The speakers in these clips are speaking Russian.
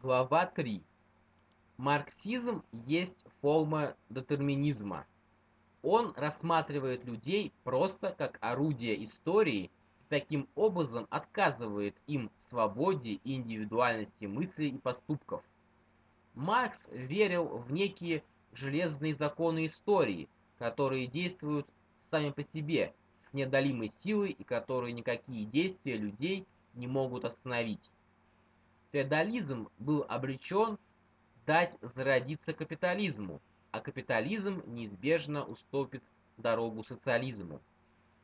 Глава 3. Марксизм есть форма детерминизма. Он рассматривает людей просто как орудие истории и таким образом отказывает им в свободе и индивидуальности мыслей и поступков. Маркс верил в некие железные законы истории, которые действуют сами по себе, с неодолимой силой и которые никакие действия людей не могут остановить. Феодализм был обречен дать зародиться капитализму, а капитализм неизбежно уступит дорогу социализму.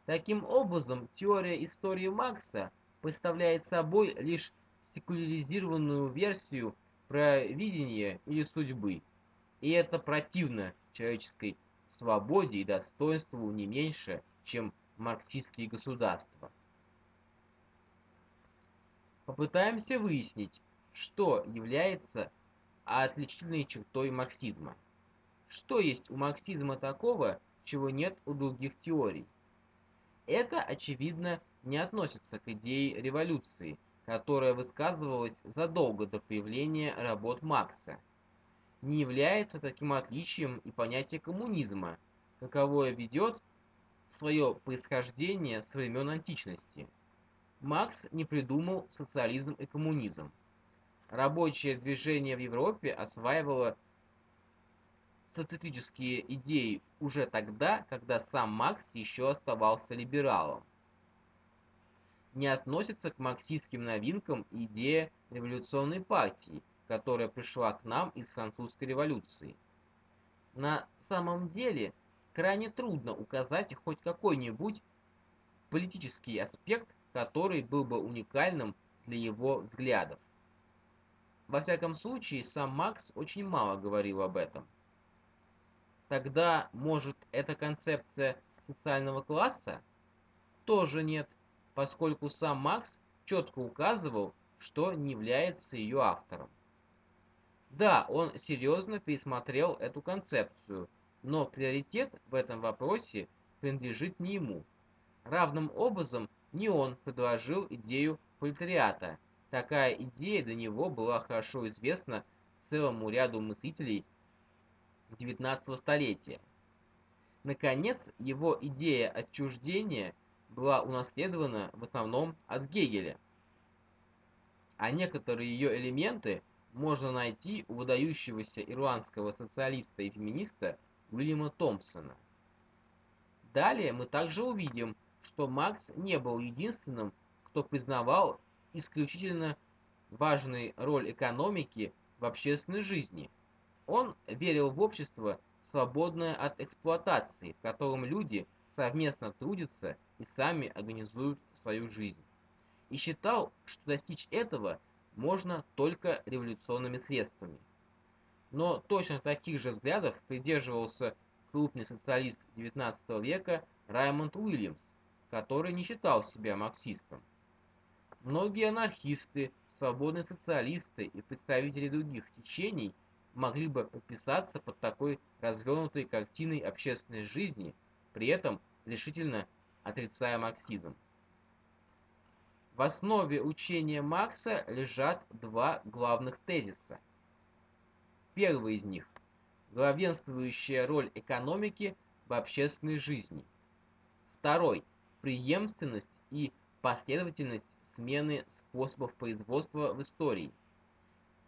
Таким образом, теория истории Маркса представляет собой лишь секуляризированную версию провидения или судьбы, и это противно человеческой свободе и достоинству не меньше, чем марксистские государства. Попытаемся выяснить, что является отличительной чертой марксизма. Что есть у марксизма такого, чего нет у других теорий? Это, очевидно, не относится к идее революции, которая высказывалась задолго до появления работ Маркса. Не является таким отличием и понятие коммунизма, каковое ведет свое происхождение с времен античности. Маркс не придумал социализм и коммунизм. Рабочее движение в Европе осваивало статистические идеи уже тогда, когда сам Маркс еще оставался либералом. Не относится к марксистским новинкам идея революционной партии, которая пришла к нам из французской революции. На самом деле, крайне трудно указать хоть какой-нибудь политический аспект который был бы уникальным для его взглядов. Во всяком случае, сам Макс очень мало говорил об этом. Тогда, может, это концепция социального класса? Тоже нет, поскольку сам Макс четко указывал, что не является ее автором. Да, он серьезно пересмотрел эту концепцию, но приоритет в этом вопросе принадлежит не ему. Равным образом не он предложил идею пролетариата. Такая идея до него была хорошо известна целому ряду мыслителей XIX столетия. Наконец, его идея отчуждения была унаследована в основном от Гегеля, а некоторые ее элементы можно найти у выдающегося ирландского социалиста и феминиста Уильяма Томпсона. Далее мы также увидим, что Макс не был единственным, кто признавал исключительно важную роль экономики в общественной жизни. Он верил в общество, свободное от эксплуатации, в котором люди совместно трудятся и сами организуют свою жизнь. И считал, что достичь этого можно только революционными средствами. Но точно таких же взглядов придерживался крупный социалист XIX века Раймонд Уильямс, который не считал себя марксистом. Многие анархисты, свободные социалисты и представители других течений могли бы подписаться под такой развернутой картиной общественной жизни, при этом решительно отрицая марксизм. В основе учения Маркса лежат два главных тезиса. Первый из них – главенствующая роль экономики в общественной жизни. Второй – преемственность и последовательность смены способов производства в истории.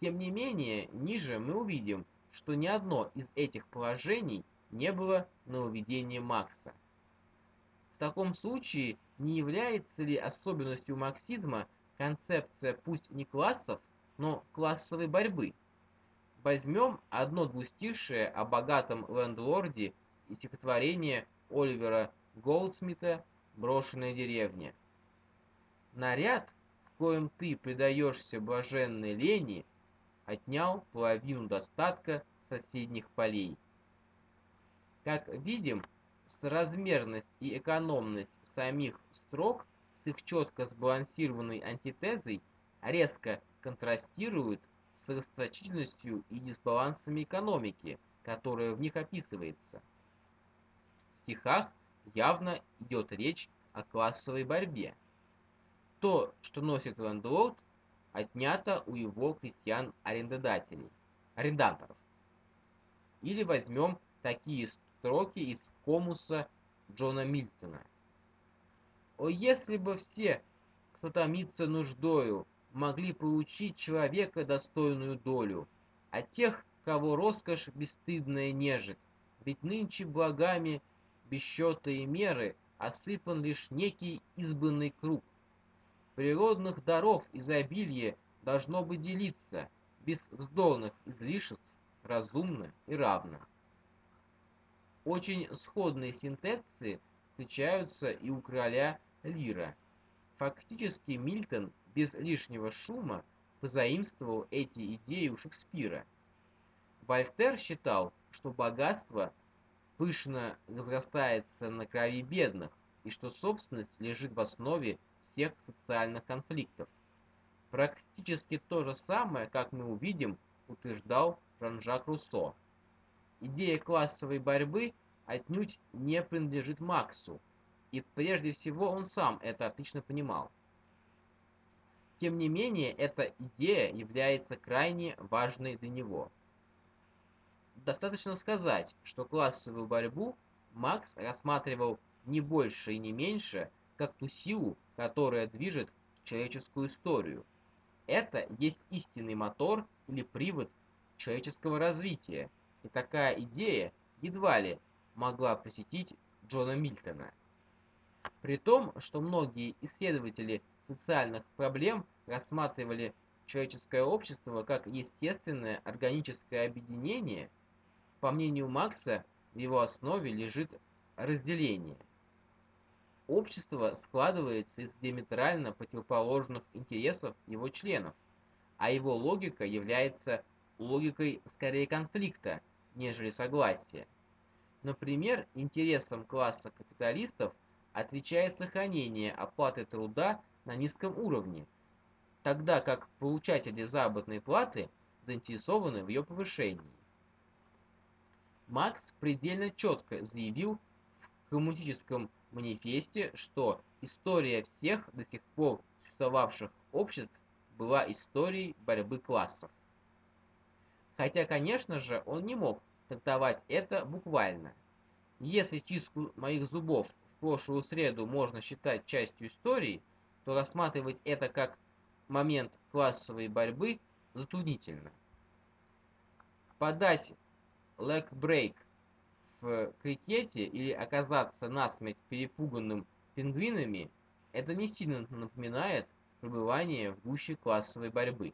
Тем не менее, ниже мы увидим, что ни одно из этих положений не было нововведением Маркса. В таком случае, не является ли особенностью марксизма концепция пусть не классов, но классовой борьбы? Возьмем одно двустишее о богатом лендлорде из стихотворения Оливера Голдсмита брошенная деревня. Наряд, в коем ты предаешься блаженной лени, отнял половину достатка соседних полей. Как видим, соразмерность и экономность самих строк с их четко сбалансированной антитезой резко контрастируют с расточительностью и дисбалансами экономики, которая в них описывается. В стихах явно идет речь о классовой борьбе. То, что носит лендлорд, отнято у его крестьян-арендодателей, арендаторов. Или возьмем такие строки из комуса Джона Мильтона. «О, если бы все, кто томится нуждою, могли получить человека достойную долю, а тех, кого роскошь бесстыдная нежит, ведь нынче благами без счета и меры осыпан лишь некий избранный круг. Природных даров изобилие должно бы делиться, без вздорных излишеств, разумно и равно. Очень сходные синтекции встречаются и у короля Лира. Фактически Мильтон без лишнего шума позаимствовал эти идеи у Шекспира. Вольтер считал, что богатство пышно разрастается на крови бедных, и что собственность лежит в основе всех социальных конфликтов. Практически то же самое, как мы увидим, утверждал Жан-Жак Руссо. Идея классовой борьбы отнюдь не принадлежит Максу, и прежде всего он сам это отлично понимал. Тем не менее, эта идея является крайне важной для него. Достаточно сказать, что классовую борьбу Макс рассматривал не больше и не меньше, как ту силу, которая движет человеческую историю. Это есть истинный мотор или привод человеческого развития, и такая идея едва ли могла посетить Джона Мильтона. При том, что многие исследователи социальных проблем рассматривали человеческое общество как естественное органическое объединение, по мнению Макса, в его основе лежит разделение. Общество складывается из диаметрально противоположных интересов его членов, а его логика является логикой скорее конфликта, нежели согласия. Например, интересам класса капиталистов отвечает сохранение оплаты труда на низком уровне, тогда как получатели заработной платы заинтересованы в ее повышении. Макс предельно четко заявил в коммунистическом манифесте, что история всех до сих пор существовавших обществ была историей борьбы классов. Хотя, конечно же, он не мог трактовать это буквально. Если чистку моих зубов в прошлую среду можно считать частью истории, то рассматривать это как момент классовой борьбы затруднительно. Подать лэг-брейк в крикете или оказаться насмерть перепуганным пингвинами, это не сильно напоминает пребывание в гуще классовой борьбы.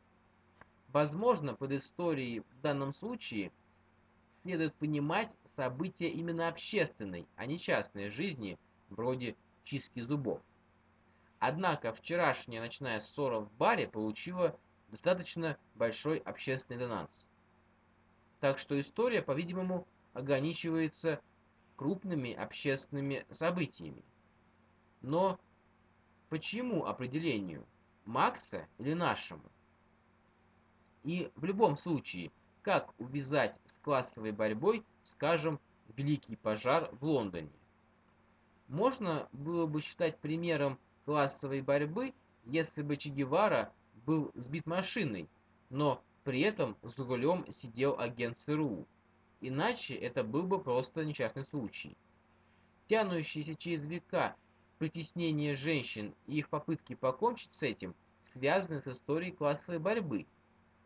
Возможно, под историей в данном случае следует понимать события именно общественной, а не частной жизни, вроде чистки зубов. Однако вчерашняя ночная ссора в баре получила достаточно большой общественный резонанс. Так что история, по-видимому, ограничивается крупными общественными событиями. Но почему определению? Макса или нашему? И в любом случае, как увязать с классовой борьбой, скажем, Великий пожар в Лондоне? Можно было бы считать примером классовой борьбы, если бы Че Гевара был сбит машиной, но при этом за рулем сидел агент ЦРУ. Иначе это был бы просто несчастный случай. Тянущиеся через века притеснение женщин и их попытки покончить с этим связаны с историей классовой борьбы,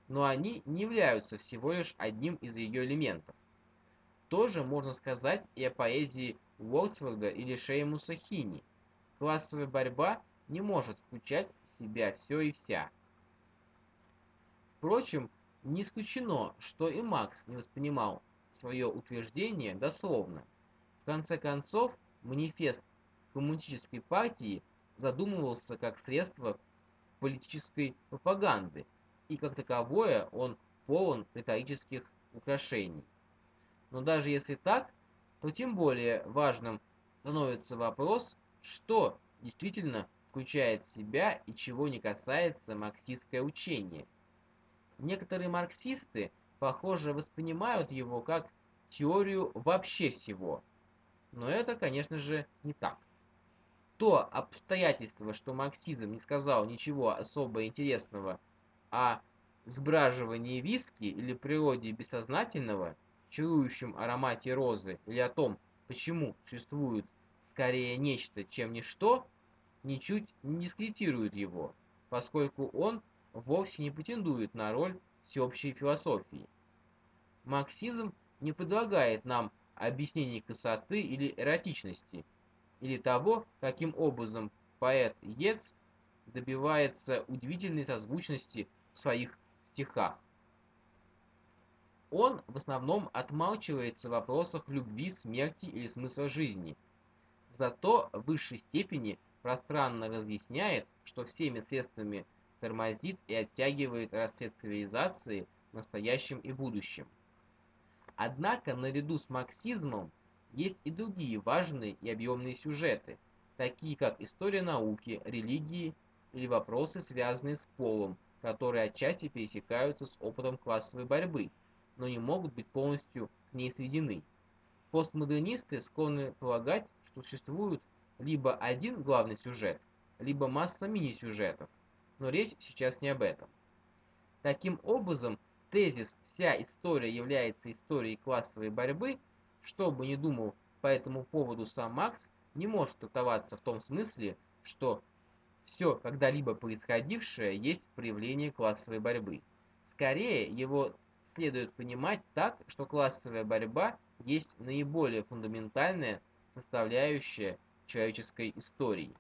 но они не являются всего лишь одним из ее элементов. Тоже можно сказать и о поэзии Уолтсворда или Шеймуса Хини. Классовая борьба не может включать в себя все и вся. Впрочем, не исключено, что и Макс не воспринимал свое утверждение дословно. В конце концов, манифест коммунистической партии задумывался как средство политической пропаганды, и как таковое он полон риторических украшений. Но даже если так, то тем более важным становится вопрос, что действительно включает в себя и чего не касается марксистское учение. Некоторые марксисты похоже, воспринимают его как теорию вообще всего. Но это, конечно же, не так. То обстоятельство, что марксизм не сказал ничего особо интересного о сбраживании виски или природе бессознательного, чарующем аромате розы, или о том, почему существует скорее нечто, чем ничто, ничуть не дискредитирует его, поскольку он вовсе не претендует на роль всеобщей философии. Марксизм не предлагает нам объяснений красоты или эротичности, или того, каким образом поэт Ец добивается удивительной созвучности в своих стихах. Он в основном отмалчивается в вопросах любви, смерти или смысла жизни. Зато в высшей степени пространно разъясняет, что всеми средствами тормозит и оттягивает расцвет цивилизации в настоящем и будущем. Однако, наряду с марксизмом, есть и другие важные и объемные сюжеты, такие как история науки, религии или вопросы, связанные с полом, которые отчасти пересекаются с опытом классовой борьбы, но не могут быть полностью к ней сведены. Постмодернисты склонны полагать, что существует либо один главный сюжет, либо масса мини-сюжетов, но речь сейчас не об этом. Таким образом, тезис «вся история является историей классовой борьбы», что бы ни думал по этому поводу сам Маркс, не может трактоваться в том смысле, что все когда-либо происходившее есть проявление классовой борьбы. Скорее, его следует понимать так, что классовая борьба есть наиболее фундаментальная составляющая человеческой истории.